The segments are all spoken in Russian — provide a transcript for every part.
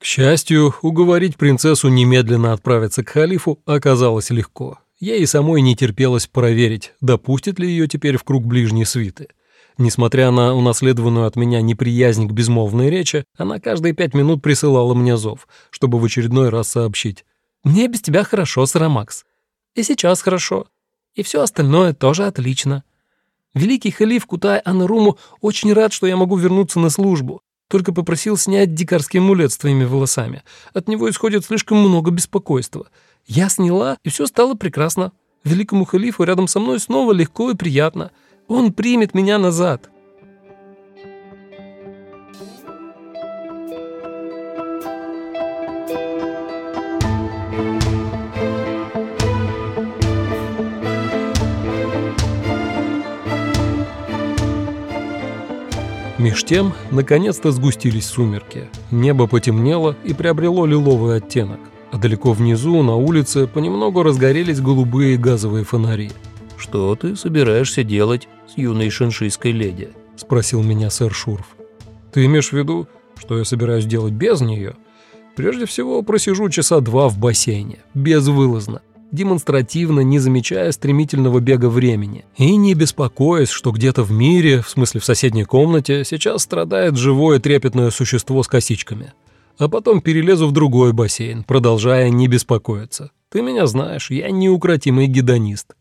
К счастью, уговорить принцессу немедленно отправиться к халифу оказалось легко. Ей самой не терпелось проверить, допустит ли ее теперь в круг ближней свиты. Несмотря на унаследованную от меня неприязнь к безмолвной речи, она каждые пять минут присылала мне зов, чтобы в очередной раз сообщить. «Мне без тебя хорошо, Сарамакс. И сейчас хорошо. И все остальное тоже отлично. Великий халиф Кутай Анаруму очень рад, что я могу вернуться на службу. Только попросил снять дикарский амулет с твоими волосами. От него исходит слишком много беспокойства. Я сняла, и все стало прекрасно. Великому халифу рядом со мной снова легко и приятно. Он примет меня назад». Меж тем, наконец-то сгустились сумерки. Небо потемнело и приобрело лиловый оттенок, а далеко внизу, на улице, понемногу разгорелись голубые газовые фонари. «Что ты собираешься делать с юной шаншийской леди?» – спросил меня сэр Шурф. «Ты имеешь в виду, что я собираюсь делать без нее?» «Прежде всего, просижу часа два в бассейне, безвылазно, демонстративно не замечая стремительного бега времени и не беспокоясь, что где-то в мире, в смысле в соседней комнате, сейчас страдает живое трепетное существо с косичками. А потом перелезу в другой бассейн, продолжая не беспокоиться. Ты меня знаешь, я неукротимый гедонист.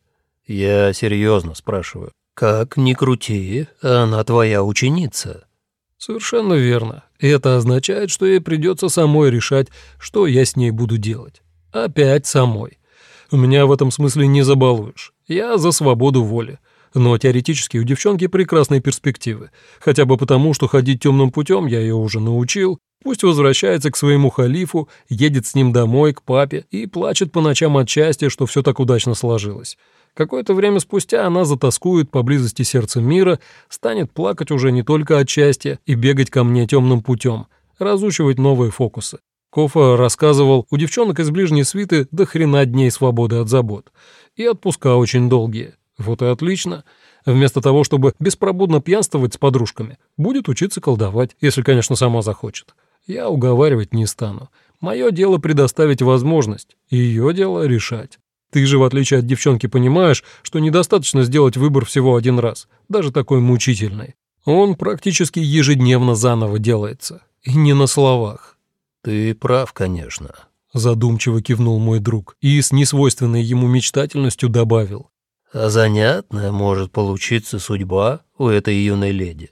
Я серьезно спрашиваю. Как ни крути, она твоя ученица. Совершенно верно. И это означает, что ей придется самой решать, что я с ней буду делать. Опять самой. Меня в этом смысле не забалуешь. Я за свободу воли. Но теоретически у девчонки прекрасные перспективы. Хотя бы потому, что ходить темным путем я ее уже научил. Пусть возвращается к своему халифу, едет с ним домой, к папе, и плачет по ночам от счастья, что все так удачно сложилось. Какое-то время спустя она затаскует поблизости сердца мира, станет плакать уже не только от счастья и бегать ко мне темным путем, разучивать новые фокусы. Кофа рассказывал, у девчонок из ближней свиты до хрена дней свободы от забот. И отпуска очень долгие. Вот и отлично. Вместо того, чтобы беспробудно пьянствовать с подружками, будет учиться колдовать, если, конечно, сама захочет. Я уговаривать не стану. Мое дело предоставить возможность, ее дело решать. Ты же, в отличие от девчонки, понимаешь, что недостаточно сделать выбор всего один раз, даже такой мучительный. Он практически ежедневно заново делается. И не на словах. «Ты прав, конечно», — задумчиво кивнул мой друг и с несвойственной ему мечтательностью добавил. «А занятная может получиться судьба у этой юной леди.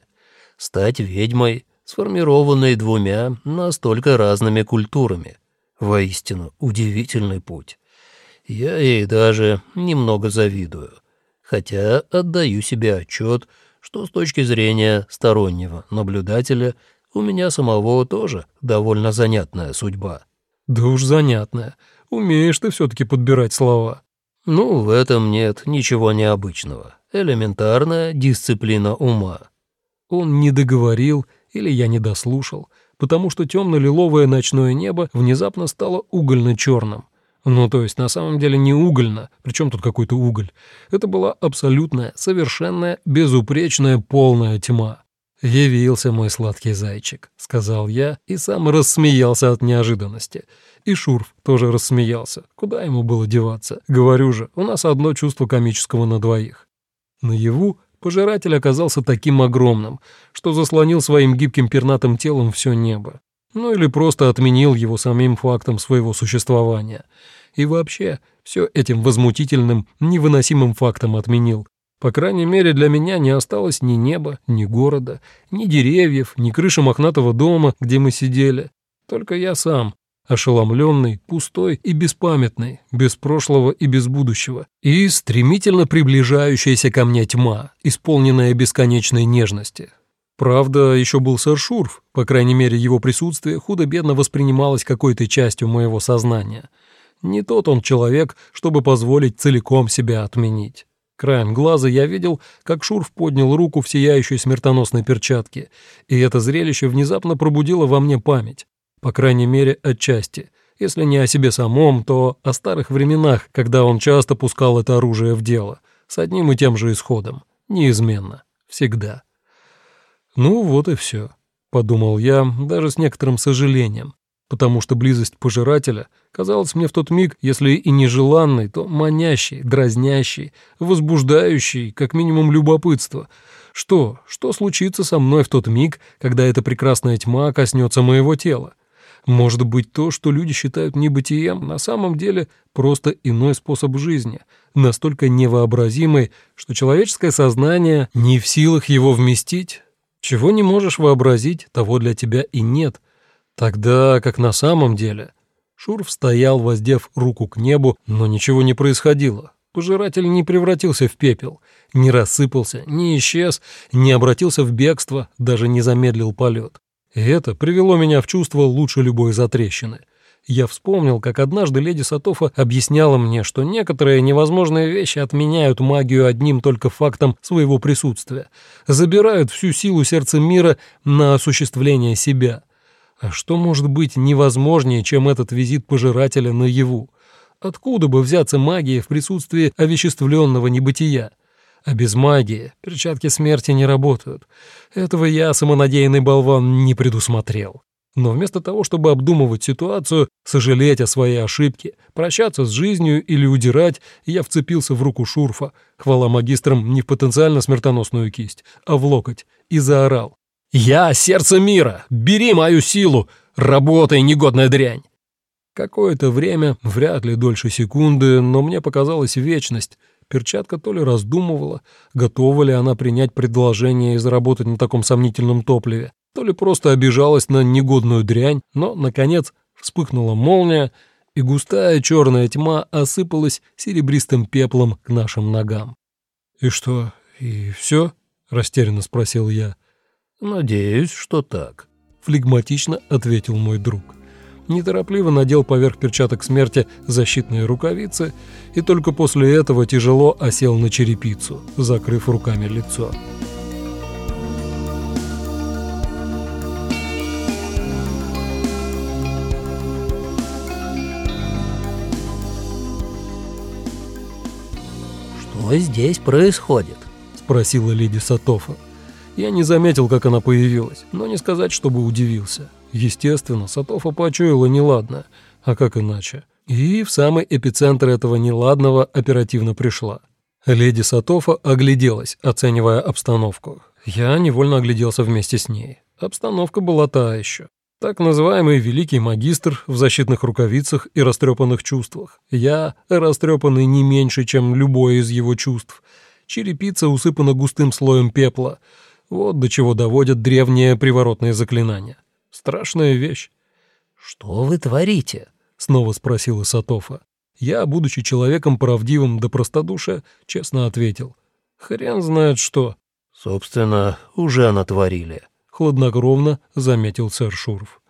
Стать ведьмой, сформированной двумя настолько разными культурами. Воистину, удивительный путь. Я ей даже немного завидую, хотя отдаю себе отчет, что с точки зрения стороннего наблюдателя — у меня самого тоже довольно занятная судьба». «Да уж занятная. Умеешь ты все-таки подбирать слова». «Ну, в этом нет ничего необычного. Элементарная дисциплина ума». Он не договорил или я не дослушал, потому что темно-лиловое ночное небо внезапно стало угольно-черным. Ну, то есть на самом деле не угольно, причем тут какой-то уголь. Это была абсолютная, совершенная, безупречная, полная тьма. «Явился мой сладкий зайчик», — сказал я и сам рассмеялся от неожиданности. И Шурф тоже рассмеялся. Куда ему было деваться? Говорю же, у нас одно чувство комического на двоих. Наяву пожиратель оказался таким огромным, что заслонил своим гибким пернатым телом все небо. Ну или просто отменил его самим фактом своего существования. И вообще, все этим возмутительным, невыносимым фактом отменил, по крайней мере, для меня не осталось ни неба, ни города, ни деревьев, ни крыши мохнатого дома, где мы сидели. Только я сам, ошеломленный, пустой и беспамятный, без прошлого и без будущего, и стремительно приближающаяся ко мне тьма, исполненная бесконечной нежности. Правда, еще был сэр Шурф, по крайней мере, его присутствие худо-бедно воспринималось какой-то частью моего сознания. Не тот он человек, чтобы позволить целиком себя отменить. Краем глаза я видел, как Шурф поднял руку в сияющей смертоносной перчатке, и это зрелище внезапно пробудило во мне память, по крайней мере, отчасти. Если не о себе самом, то о старых временах, когда он часто пускал это оружие в дело, с одним и тем же исходом, неизменно, всегда. «Ну вот и все», — подумал я, даже с некоторым сожалением. Потому что близость пожирателя казалась мне в тот миг, если и нежеланной, то манящей, дразнящей, возбуждающей, как минимум, любопытство. Что, что случится со мной в тот миг, когда эта прекрасная тьма коснется моего тела? Может быть, то, что люди считают небытием, на самом деле просто иной способ жизни, настолько невообразимый, что человеческое сознание не в силах его вместить? Чего не можешь вообразить, того для тебя и нет. Тогда, как на самом деле... Шурф стоял, воздев руку к небу, но ничего не происходило. Пожиратель не превратился в пепел, не рассыпался, не исчез, не обратился в бегство, даже не замедлил полет. И это привело меня в чувство лучше любой затрещины. Я вспомнил, как однажды леди Сатофа объясняла мне, что некоторые невозможные вещи отменяют магию одним только фактом своего присутствия, забирают всю силу сердца мира на осуществление себя. А что может быть невозможнее, чем этот визит пожирателя наяву? Откуда бы взяться магии в присутствии овеществленного небытия? А без магии перчатки смерти не работают. Этого я, самонадеянный болван, не предусмотрел. Но вместо того, чтобы обдумывать ситуацию, сожалеть о своей ошибке, прощаться с жизнью или удирать, я вцепился в руку Шурфа, хвала магистрам не в потенциально смертоносную кисть, а в локоть, и заорал. «Я — сердце мира! Бери мою силу! Работай, негодная дрянь!» Какое-то время, вряд ли дольше секунды, но мне показалась вечность, Перчатка то ли раздумывала, готова ли она принять предложение и заработать на таком сомнительном топливе, то ли просто обижалась на негодную дрянь, но, наконец, вспыхнула молния, и густая черная тьма осыпалась серебристым пеплом к нашим ногам. «И что, и все?» — растерянно спросил я. «Надеюсь, что так», — флегматично ответил мой друг неторопливо надел поверх перчаток смерти защитные рукавицы и только после этого тяжело осел на черепицу, закрыв руками лицо. «Что здесь происходит?» — спросила леди Сатофа. Я не заметил, как она появилась, но не сказать, чтобы удивился. Естественно, Сатофа почуяла неладное, а как иначе? И в самый эпицентр этого неладного оперативно пришла. Леди Сатофа огляделась, оценивая обстановку. Я невольно огляделся вместе с ней. Обстановка была та еще. Так называемый великий магистр в защитных рукавицах и растрепанных чувствах. Я растрепанный не меньше, чем любое из его чувств. Черепица усыпана густым слоем пепла. Вот до чего доводят древние приворотные заклинания. Страшная вещь. «Что вы творите?» — снова спросила Сатофа. Я, будучи человеком правдивым до простодушия, честно ответил. «Хрен знает что». «Собственно, уже натворили», — хладнокровно заметил сэр Шурф.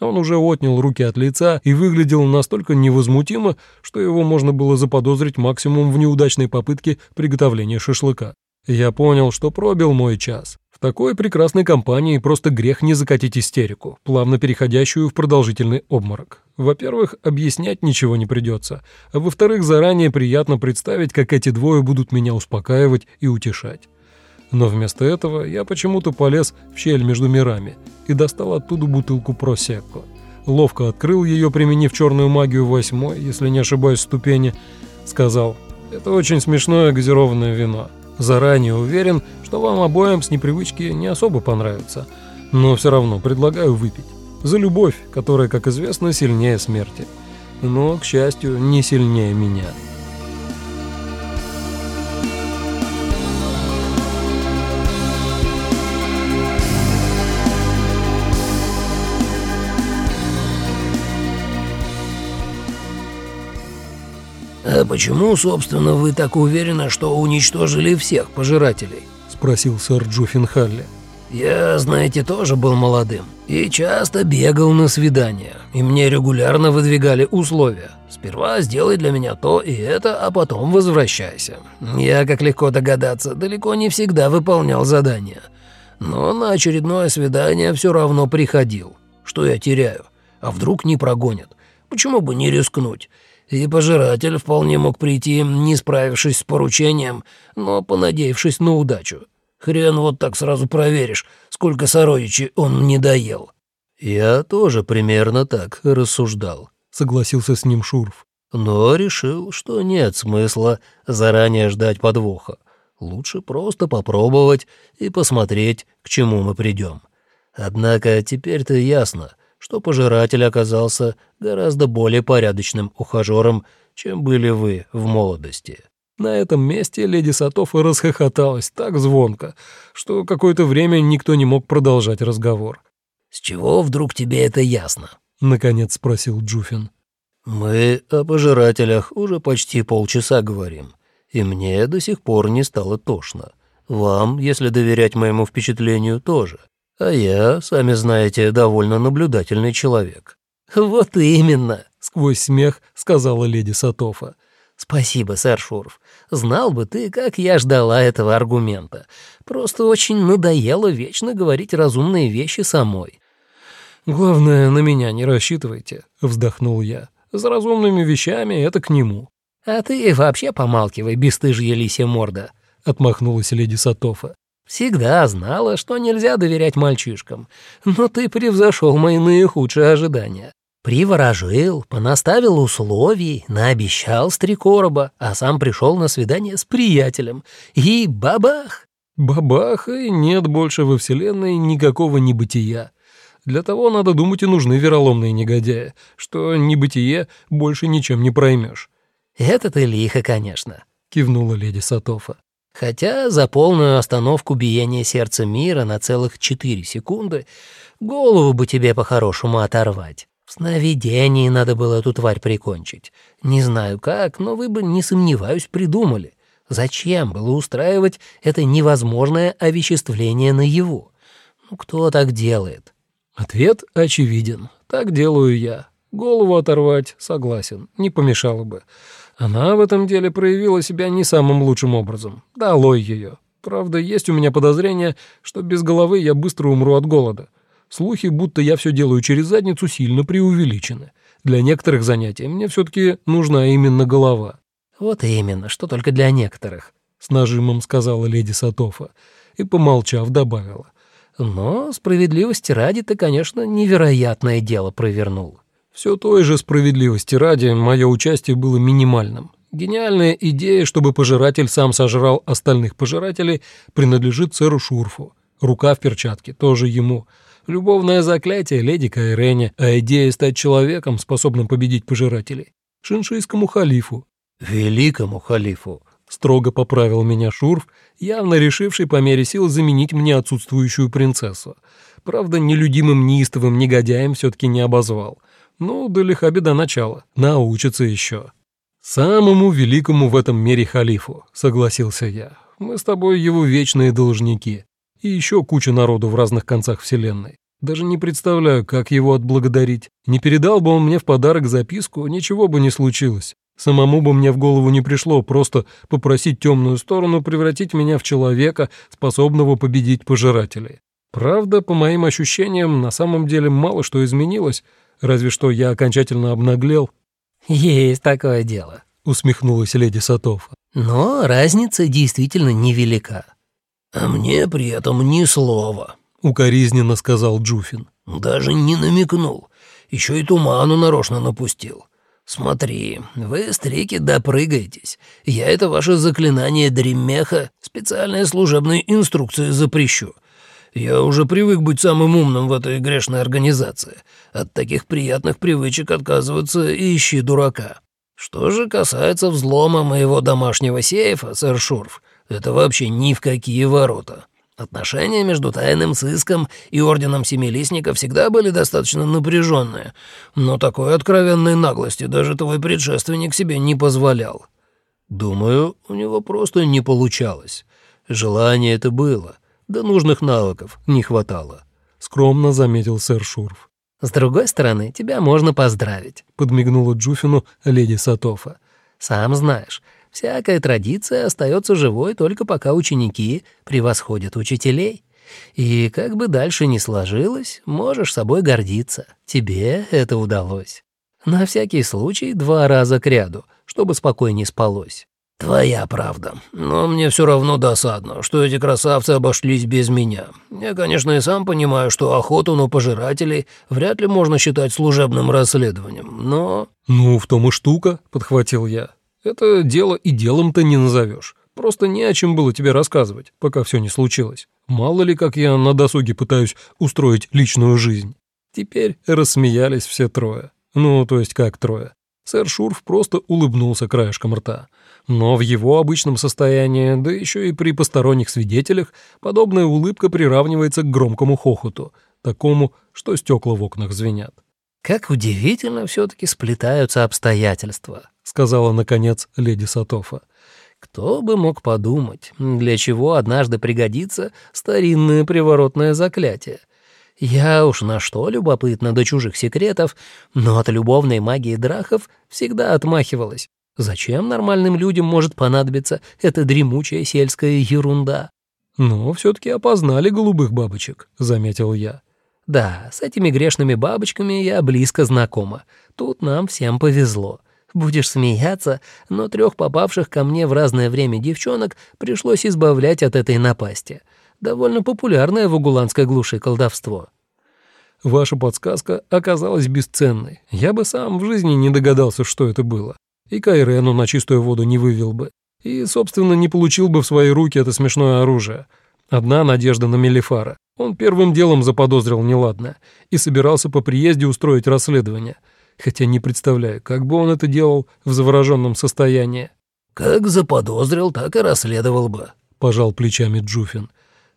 Он уже отнял руки от лица и выглядел настолько невозмутимо, что его можно было заподозрить максимум в неудачной попытке приготовления шашлыка. Я понял, что пробил мой час. В такой прекрасной компании просто грех не закатить истерику, плавно переходящую в продолжительный обморок. Во-первых, объяснять ничего не придется, а во-вторых, заранее приятно представить, как эти двое будут меня успокаивать и утешать. Но вместо этого я почему-то полез в щель между мирами и достал оттуда бутылку просекко. Ловко открыл ее, применив черную магию восьмой, если не ошибаюсь, ступени, сказал «Это очень смешное газированное вино». Заранее уверен, что вам обоим с непривычки не особо понравится, но все равно предлагаю выпить. За любовь, которая, как известно, сильнее смерти. Но, к счастью, не сильнее меня». Почему, собственно, вы так уверены, что уничтожили всех пожирателей?» — спросил сэр Джуффин Халли. «Я, знаете, тоже был молодым и часто бегал на свидания, и мне регулярно выдвигали условия. Сперва сделай для меня то и это, а потом возвращайся. Я, как легко догадаться, далеко не всегда выполнял задания. Но на очередное свидание все равно приходил. Что я теряю? А вдруг не прогонят? Почему бы не рискнуть?» И пожиратель вполне мог прийти, не справившись с поручением, но понадеявшись на удачу. Хрен вот так сразу проверишь, сколько сородичей он не доел. «Я тоже примерно так рассуждал», — согласился с ним Шурф. «Но решил, что нет смысла заранее ждать подвоха. Лучше просто попробовать и посмотреть, к чему мы придем. Однако теперь-то ясно, что пожиратель оказался гораздо более порядочным ухажером, чем были вы в молодости». На этом месте леди Сатофа расхохоталась так звонко, что какое-то время никто не мог продолжать разговор. «С чего вдруг тебе это ясно?» — наконец спросил Джуфин. «Мы о пожирателях уже почти полчаса говорим, и мне до сих пор не стало тошно. Вам, если доверять моему впечатлению, тоже. А я, сами знаете, довольно наблюдательный человек». «Вот именно», — сквозь смех сказала леди Сатофа. «Спасибо, сэр Шуров. Знал бы ты, как я ждала этого аргумента. Просто очень надоело вечно говорить разумные вещи самой». «Главное, на меня не рассчитывайте», — вздохнул я. «За разумными вещами это к нему». «А ты вообще помалкивай, бесстыжья лисья морда», — отмахнулась леди Сатофа. «Всегда знала, что нельзя доверять мальчишкам, но ты превзошел мои наихудшие ожидания. Приворожил, понаставил условий, наобещал с три короба, а сам пришел на свидание с приятелем. И бабах! Бабах, и нет больше во Вселенной никакого небытия. Для того, надо думать, и нужны вероломные негодяи, что небытие больше ничем не проймешь. «Это ты лихо, конечно», — кивнула леди Сатофа. «Хотя за полную остановку биения сердца мира на целых четыре секунды голову бы тебе по-хорошему оторвать». В сновидении надо было эту тварь прикончить. Не знаю как, но вы бы, не сомневаюсь, придумали. Зачем было устраивать это невозможное овеществление наяву? Ну, кто так делает? Ответ очевиден. Так делаю я. Голову оторвать, согласен, не помешало бы. Она в этом деле проявила себя не самым лучшим образом. Долой ее. Правда, есть у меня подозрение, что без головы я быстро умру от голода. Слухи, будто я все делаю через задницу, сильно преувеличены. Для некоторых занятий мне все-таки нужна именно голова». «Вот именно, что только для некоторых», — с нажимом сказала леди Сатофа и, помолчав, добавила. «Но справедливости ради ты, конечно, невероятное дело провернул». Все той же справедливости ради мое участие было минимальным. Гениальная идея, чтобы пожиратель сам сожрал остальных пожирателей, принадлежит сэру Шурфу. Рука в перчатке тоже ему — Любовное заклятие леди Кайрене, а идея стать человеком, способным победить пожирателей, шиншийскому халифу. «Великому халифу», — строго поправил меня Шурф, явно решивший по мере сил заменить мне отсутствующую принцессу. Правда, нелюдимым неистовым негодяем все-таки не обозвал. Ну, да лиха беда начала. Научится еще. «Самому великому в этом мире халифу», — согласился я. «Мы с тобой его вечные должники и еще куча народу в разных концах Вселенной. Даже не представляю, как его отблагодарить. Не передал бы он мне в подарок записку, ничего бы не случилось. Самому бы мне в голову не пришло просто попросить темную сторону превратить меня в человека, способного победить пожирателей. Правда, по моим ощущениям, на самом деле мало что изменилось, разве что я окончательно обнаглел. «Есть такое дело», — усмехнулась леди Сатофа. «Но разница действительно невелика. «А мне при этом ни слова», — укоризненно сказал Джуфин. «Даже не намекнул. Еще и туману нарочно напустил. Смотри, вы, стрики, допрыгаетесь. Я это ваше заклинание Дремеха специальные служебные инструкции запрещу. Я уже привык быть самым умным в этой грешной организации. От таких приятных привычек отказываться и ищи дурака. Что же касается взлома моего домашнего сейфа, сэр Шурф, это вообще ни в какие ворота. Отношения между тайным сыском и орденом Семилистника всегда были достаточно напряженные, но такой откровенной наглости даже твой предшественник себе не позволял. Думаю, у него просто не получалось. Желание это было, да нужных навыков не хватало. Скромно заметил сэр Шурф. «С другой стороны, тебя можно поздравить», — подмигнула Джуфину леди Сатофа. «Сам знаешь, Всякая традиция остается живой только пока ученики превосходят учителей. И как бы дальше ни сложилось, можешь собой гордиться. Тебе это удалось. На всякий случай два раза к ряду, чтобы спокойнее спалось. «Твоя правда. Но мне все равно досадно, что эти красавцы обошлись без меня. Я, конечно, и сам понимаю, что охоту на пожирателей вряд ли можно считать служебным расследованием, но...» «Ну, в том и штука», — подхватил я. «Это дело и делом-то не назовешь. Просто не о чем было тебе рассказывать, пока все не случилось. Мало ли, как я на досуге пытаюсь устроить личную жизнь». Теперь рассмеялись все трое. Ну, то есть как трое. Сэр Шурф просто улыбнулся краешком рта. Но в его обычном состоянии, да еще и при посторонних свидетелях, подобная улыбка приравнивается к громкому хохоту, такому, что стекла в окнах звенят. «Как удивительно все-таки сплетаются обстоятельства», — сказала, наконец, леди Сатофа. «Кто бы мог подумать, для чего однажды пригодится старинное приворотное заклятие? Я уж на что любопытна до чужих секретов, но от любовной магии драхов всегда отмахивалась. Зачем нормальным людям может понадобиться эта дремучая сельская ерунда? «Но все-таки опознали голубых бабочек», — заметил я. «Да, с этими грешными бабочками я близко знакома. Тут нам всем повезло. Будешь смеяться, но трех попавших ко мне в разное время девчонок пришлось избавлять от этой напасти. Довольно популярное в угуланской глуши колдовство». Ваша подсказка оказалась бесценной. Я бы сам в жизни не догадался, что это было и Кайрену на чистую воду не вывел бы, и, собственно, не получил бы в свои руки это смешное оружие. Одна надежда на Мелифара. Он первым делом заподозрил неладное и собирался по приезде устроить расследование, хотя не представляю, как бы он это делал в завороженном состоянии. «Как заподозрил, так и расследовал бы», — пожал плечами Джуфин.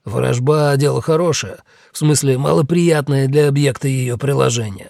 «Вражба — дело хорошее, в смысле малоприятное для объекта ее приложения.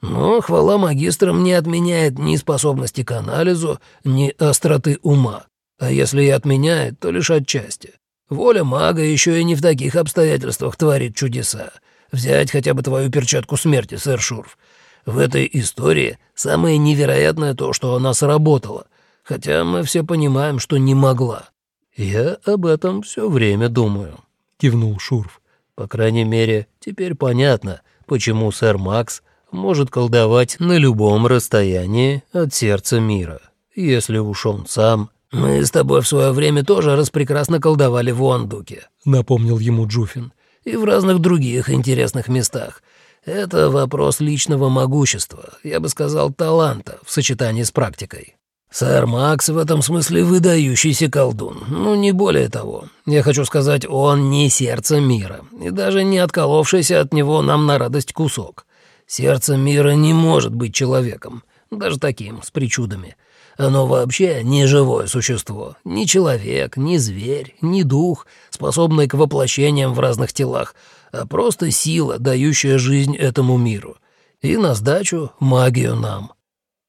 Но хвала магистрам не отменяет ни способности к анализу, ни остроты ума. А если и отменяет, то лишь отчасти. Воля мага еще и не в таких обстоятельствах творит чудеса. Взять хотя бы твою перчатку смерти, сэр Шурф. В этой истории самое невероятное то, что она сработала, хотя мы все понимаем, что не могла. «Я об этом все время думаю», — кивнул Шурф. «По крайней мере, теперь понятно, почему сэр Макс может колдовать на любом расстоянии от сердца мира, если уж он сам... «Мы с тобой в свое время тоже распрекрасно колдовали в Уандуке», — напомнил ему Джуфин. «И в разных других интересных местах. Это вопрос личного могущества, я бы сказал, таланта в сочетании с практикой. Сэр Макс в этом смысле выдающийся колдун, ну не более того. Я хочу сказать, он не сердце мира, и даже не отколовшийся от него нам на радость кусок. Сердце мира не может быть человеком, даже таким, с причудами. Оно вообще не живое существо, ни человек, ни зверь, ни дух, способный к воплощениям в разных телах, а просто сила, дающая жизнь этому миру. И на сдачу магию нам.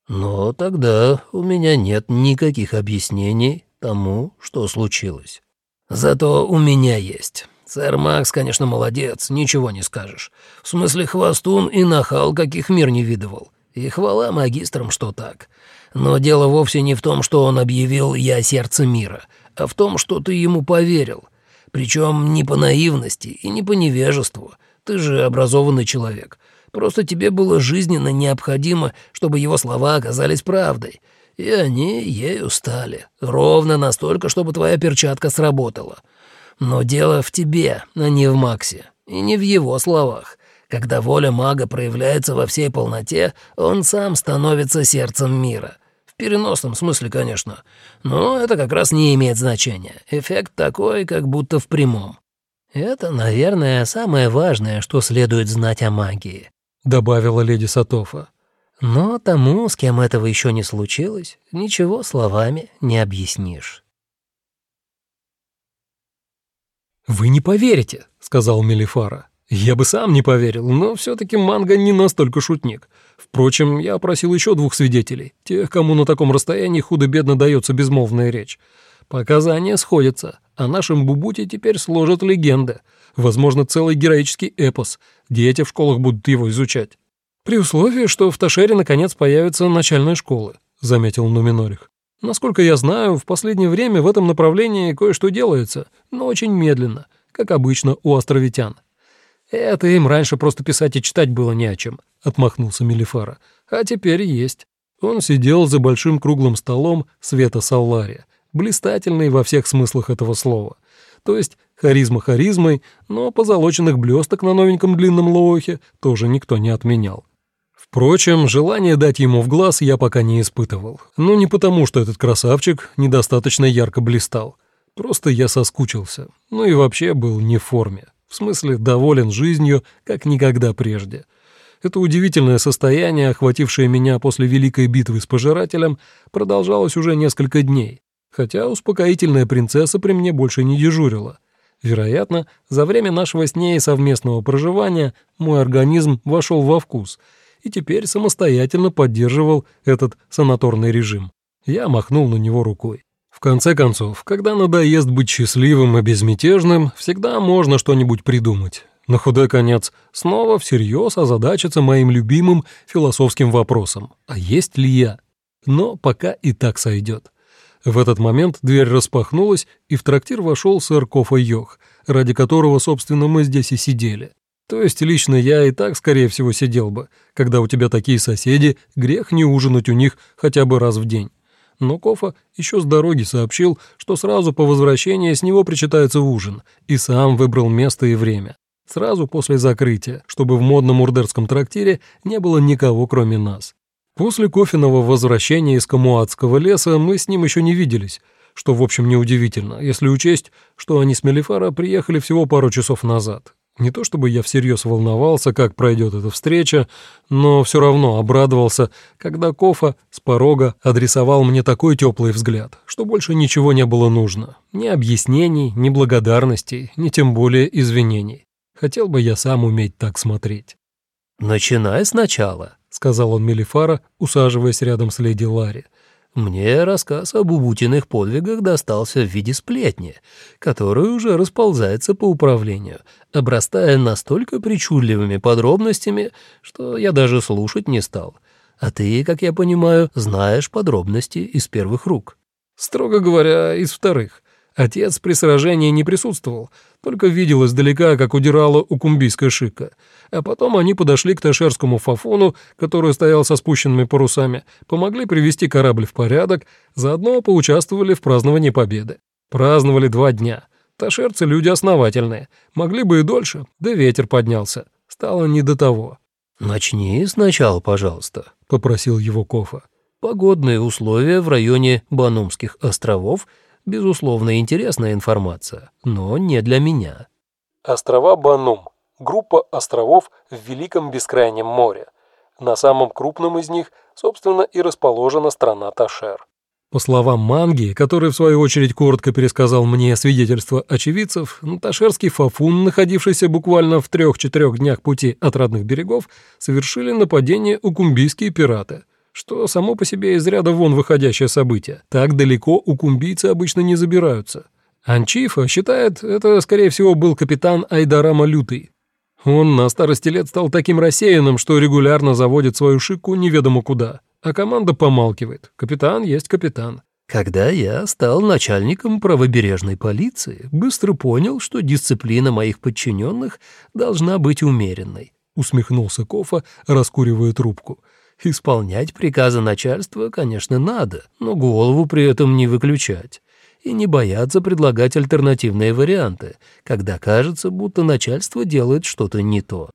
Но тогда у меня нет никаких объяснений тому, что случилось. Зато у меня есть. Сэр Макс, конечно, молодец, ничего не скажешь. В смысле хвостун и нахал, каких мир не видывал. И хвала магистрам, что так. Но дело вовсе не в том, что он объявил «я сердце мира», а в том, что ты ему поверил. Причем не по наивности и не по невежеству. Ты же образованный человек. Просто тебе было жизненно необходимо, чтобы его слова оказались правдой. И они ею стали. Ровно настолько, чтобы твоя перчатка сработала. Но дело в тебе, а не в Максе, и не в его словах. Когда воля мага проявляется во всей полноте, он сам становится сердцем мира. В переносном смысле, конечно. Но это как раз не имеет значения. Эффект такой, как будто в прямом. «Это, наверное, самое важное, что следует знать о магии», — добавила леди Сатофа. «Но тому, с кем этого еще не случилось, ничего словами не объяснишь». «Вы не поверите», — сказал Мелифара. «Я бы сам не поверил, но все-таки Манго не настолько шутник. Впрочем, я опросил еще двух свидетелей, тех, кому на таком расстоянии худо-бедно дается безмолвная речь. Показания сходятся, а нашим Бубуте теперь сложат легенды. Возможно, целый героический эпос. Дети в школах будут его изучать. При условии, что в Ташере наконец появятся начальные школы», — заметил Нуминорих. Насколько я знаю, в последнее время в этом направлении кое-что делается, но очень медленно, как обычно у островитян. Это им раньше просто писать и читать было не о чем, отмахнулся Мелифара. А теперь есть. Он сидел за большим круглым столом света Саллари, блистательный во всех смыслах этого слова. То есть харизма харизмой, но позолоченных блесток на новеньком длинном лоухе тоже никто не отменял. Впрочем, желание дать ему в глаз я пока не испытывал. Но не потому, что этот красавчик недостаточно ярко блистал. Просто я соскучился. Ну и вообще был не в форме. В смысле, доволен жизнью, как никогда прежде. Это удивительное состояние, охватившее меня после великой битвы с пожирателем, продолжалось уже несколько дней. Хотя успокоительная принцесса при мне больше не дежурила. Вероятно, за время нашего с ней совместного проживания мой организм вошел во вкус — и теперь самостоятельно поддерживал этот санаторный режим. Я махнул на него рукой. В конце концов, когда надоест быть счастливым и безмятежным, всегда можно что-нибудь придумать. На худой конец снова всерьез озадачиться моим любимым философским вопросом «А есть ли я?». Но пока и так сойдет. В этот момент дверь распахнулась, и в трактир вошел сэр Кофа Йох, ради которого, собственно, мы здесь и сидели. То есть лично я и так, скорее всего, сидел бы. Когда у тебя такие соседи, грех не ужинать у них хотя бы раз в день. Но Кофа еще с дороги сообщил, что сразу по возвращении с него причитается ужин, и сам выбрал место и время. Сразу после закрытия, чтобы в модном урдерском трактире не было никого, кроме нас. После кофеного возвращения из Камуатского леса мы с ним еще не виделись, что, в общем, неудивительно, если учесть, что они с Мелифара приехали всего пару часов назад, не то чтобы я всерьез волновался, как пройдет эта встреча, но все равно обрадовался, когда Кофа с порога адресовал мне такой теплый взгляд, что больше ничего не было нужно. Ни объяснений, ни благодарностей, ни тем более извинений. Хотел бы я сам уметь так смотреть. «Начинай сначала», — сказал он Мелифара, усаживаясь рядом с леди Ларри. Мне рассказ об Убутиных подвигах достался в виде сплетни, которая уже расползается по управлению, обрастая настолько причудливыми подробностями, что я даже слушать не стал. А ты, как я понимаю, знаешь подробности из первых рук. Строго говоря, из вторых. Отец при сражении не присутствовал, только видел издалека, как удирала укумбийская шика. А потом они подошли к Ташерскому фафону, который стоял со спущенными парусами, помогли привести корабль в порядок, заодно поучаствовали в праздновании победы. Праздновали два дня. Ташерцы люди основательные, могли бы и дольше, да ветер поднялся. Стало не до того. «Начни сначала, пожалуйста», — попросил его Кофа. «Погодные условия в районе Банумских островов — Безусловно, интересная информация, но не для меня. Острова Банум. Группа островов в Великом Бескрайнем море. На самом крупном из них, собственно, и расположена страна Ташер. По словам Манги, который в свою очередь коротко пересказал мне свидетельства очевидцев, Ташерский Фафун, находившийся буквально в трех-четырех днях пути от родных берегов, совершили нападение укумбийские пираты что само по себе из ряда вон выходящее событие. Так далеко у кумбийцы обычно не забираются. Анчифа считает, это, скорее всего, был капитан Айдарама Лютый. Он на старости лет стал таким рассеянным, что регулярно заводит свою шику неведомо куда. А команда помалкивает. Капитан есть капитан. Когда я стал начальником правобережной полиции, быстро понял, что дисциплина моих подчиненных должна быть умеренной. Усмехнулся Кофа, раскуривая трубку. Исполнять приказы начальства, конечно, надо, но голову при этом не выключать. И не бояться предлагать альтернативные варианты, когда кажется, будто начальство делает что-то не то.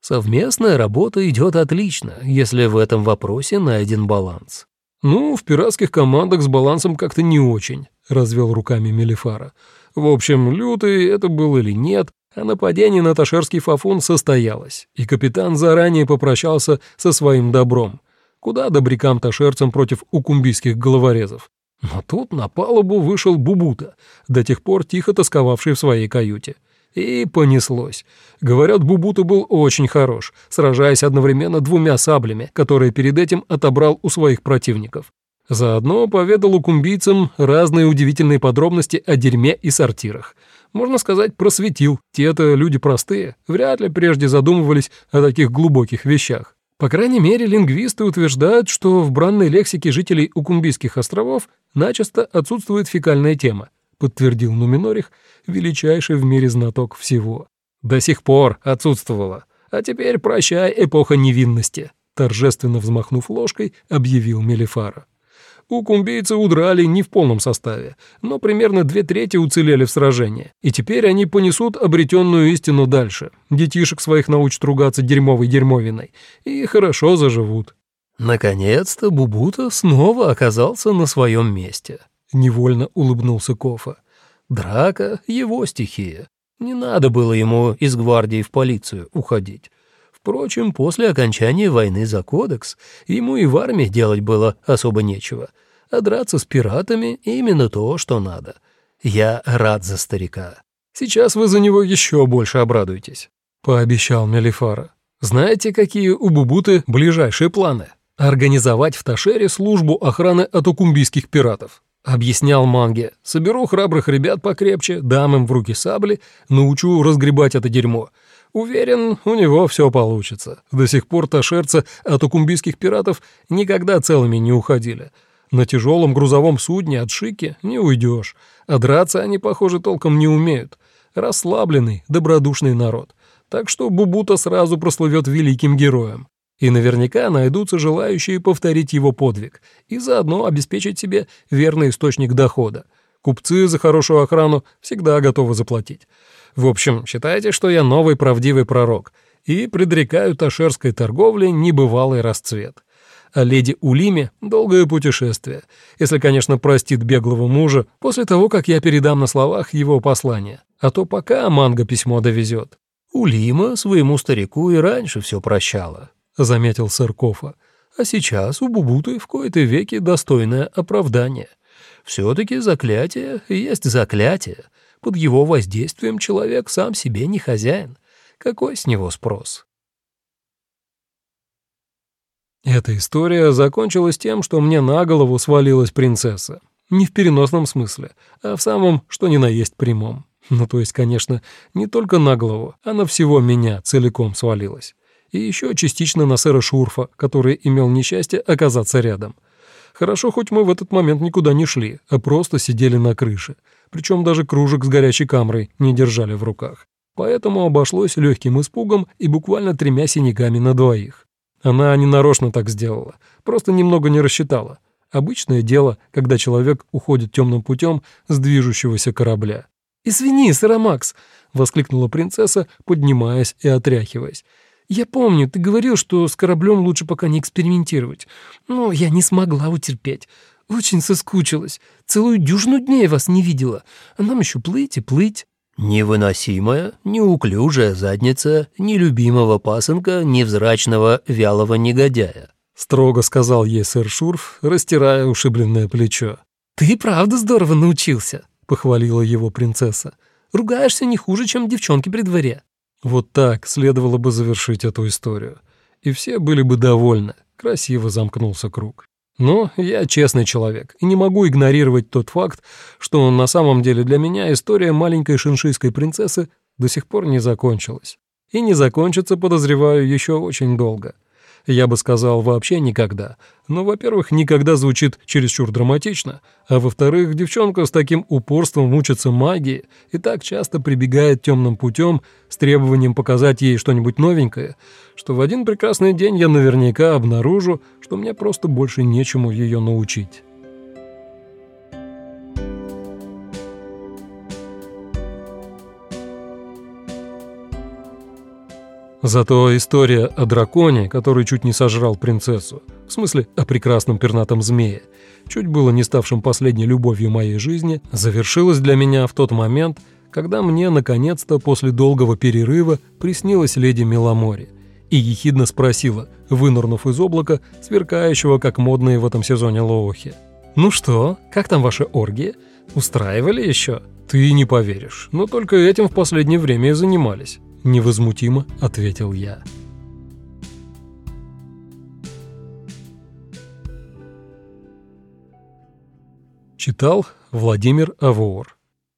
Совместная работа идет отлично, если в этом вопросе найден баланс. «Ну, в пиратских командах с балансом как-то не очень», — развел руками Мелифара. «В общем, лютый это был или нет, а нападение на Ташерский фафун состоялось, и капитан заранее попрощался со своим добром. Куда добрякам-ташерцам против укумбийских головорезов? Но тут на палубу вышел Бубута, до тех пор тихо тосковавший в своей каюте. И понеслось. Говорят, Бубута был очень хорош, сражаясь одновременно двумя саблями, которые перед этим отобрал у своих противников. Заодно поведал укумбийцам разные удивительные подробности о дерьме и сортирах — можно сказать, просветил. Те-то люди простые, вряд ли прежде задумывались о таких глубоких вещах. По крайней мере, лингвисты утверждают, что в бранной лексике жителей Укумбийских островов начисто отсутствует фекальная тема, подтвердил Нуминорих, величайший в мире знаток всего. До сих пор отсутствовала. А теперь прощай эпоха невинности, торжественно взмахнув ложкой, объявил Мелифара. У кумбейцы удрали не в полном составе, но примерно две трети уцелели в сражении, и теперь они понесут обретенную истину дальше. Детишек своих научат ругаться дерьмовой дерьмовиной, и хорошо заживут. Наконец-то Бубута снова оказался на своем месте. Невольно улыбнулся Кофа. Драка — его стихия. Не надо было ему из гвардии в полицию уходить. Впрочем, после окончания войны за кодекс ему и в армии делать было особо нечего, а драться с пиратами — именно то, что надо. Я рад за старика. Сейчас вы за него еще больше обрадуетесь, — пообещал Мелифара. Знаете, какие у Бубуты ближайшие планы? Организовать в Ташере службу охраны от укумбийских пиратов. Объяснял Манге. Соберу храбрых ребят покрепче, дам им в руки сабли, научу разгребать это дерьмо — Уверен, у него все получится. До сих пор ташерцы от укумбийских пиратов никогда целыми не уходили. На тяжелом грузовом судне от Шики не уйдешь, а драться они, похоже, толком не умеют. Расслабленный, добродушный народ. Так что Бубута сразу прослывет великим героем. И наверняка найдутся желающие повторить его подвиг и заодно обеспечить себе верный источник дохода. Купцы за хорошую охрану всегда готовы заплатить. В общем, считайте, что я новый правдивый пророк и предрекаю ташерской торговле небывалый расцвет. А леди Улиме — долгое путешествие, если, конечно, простит беглого мужа после того, как я передам на словах его послание. А то пока Манго письмо довезет. Улима своему старику и раньше все прощала, — заметил сэр Кофа. А сейчас у Бубуты в кои-то веки достойное оправдание. Все-таки заклятие есть заклятие, под его воздействием человек сам себе не хозяин. Какой с него спрос? Эта история закончилась тем, что мне на голову свалилась принцесса. Не в переносном смысле, а в самом, что ни на есть прямом. Ну, то есть, конечно, не только на голову, а на всего меня целиком свалилась. И еще частично на сэра Шурфа, который имел несчастье оказаться рядом. Хорошо, хоть мы в этот момент никуда не шли, а просто сидели на крыше причем даже кружек с горячей камрой не держали в руках. Поэтому обошлось легким испугом и буквально тремя синяками на двоих. Она не нарочно так сделала, просто немного не рассчитала. Обычное дело, когда человек уходит темным путем с движущегося корабля. «Извини, Сарамакс!» — воскликнула принцесса, поднимаясь и отряхиваясь. «Я помню, ты говорил, что с кораблем лучше пока не экспериментировать, но я не смогла утерпеть. Очень соскучилась. Целую дюжину дней вас не видела. А нам еще плыть и плыть». Невыносимая, неуклюжая задница нелюбимого пасынка невзрачного вялого негодяя. Строго сказал ей сэр Шурф, растирая ушибленное плечо. «Ты правда здорово научился», — похвалила его принцесса. «Ругаешься не хуже, чем девчонки при дворе». Вот так следовало бы завершить эту историю. И все были бы довольны. Красиво замкнулся круг. Но я честный человек и не могу игнорировать тот факт, что на самом деле для меня история маленькой шиншийской принцессы до сих пор не закончилась. И не закончится, подозреваю, еще очень долго. Я бы сказал, вообще никогда. Но, во-первых, никогда звучит чересчур драматично, а во-вторых, девчонка с таким упорством учится магии и так часто прибегает темным путем с требованием показать ей что-нибудь новенькое, что в один прекрасный день я наверняка обнаружу, что мне просто больше нечему ее научить. Зато история о драконе, который чуть не сожрал принцессу, в смысле о прекрасном пернатом змее, чуть было не ставшем последней любовью моей жизни, завершилась для меня в тот момент, когда мне, наконец-то, после долгого перерыва, приснилась леди Меломори и ехидно спросила, вынырнув из облака, сверкающего, как модные в этом сезоне лоухи. «Ну что, как там ваши оргии? Устраивали еще?» «Ты не поверишь, но только этим в последнее время и занимались невозмутимо ответил я. Читал Владимир Авор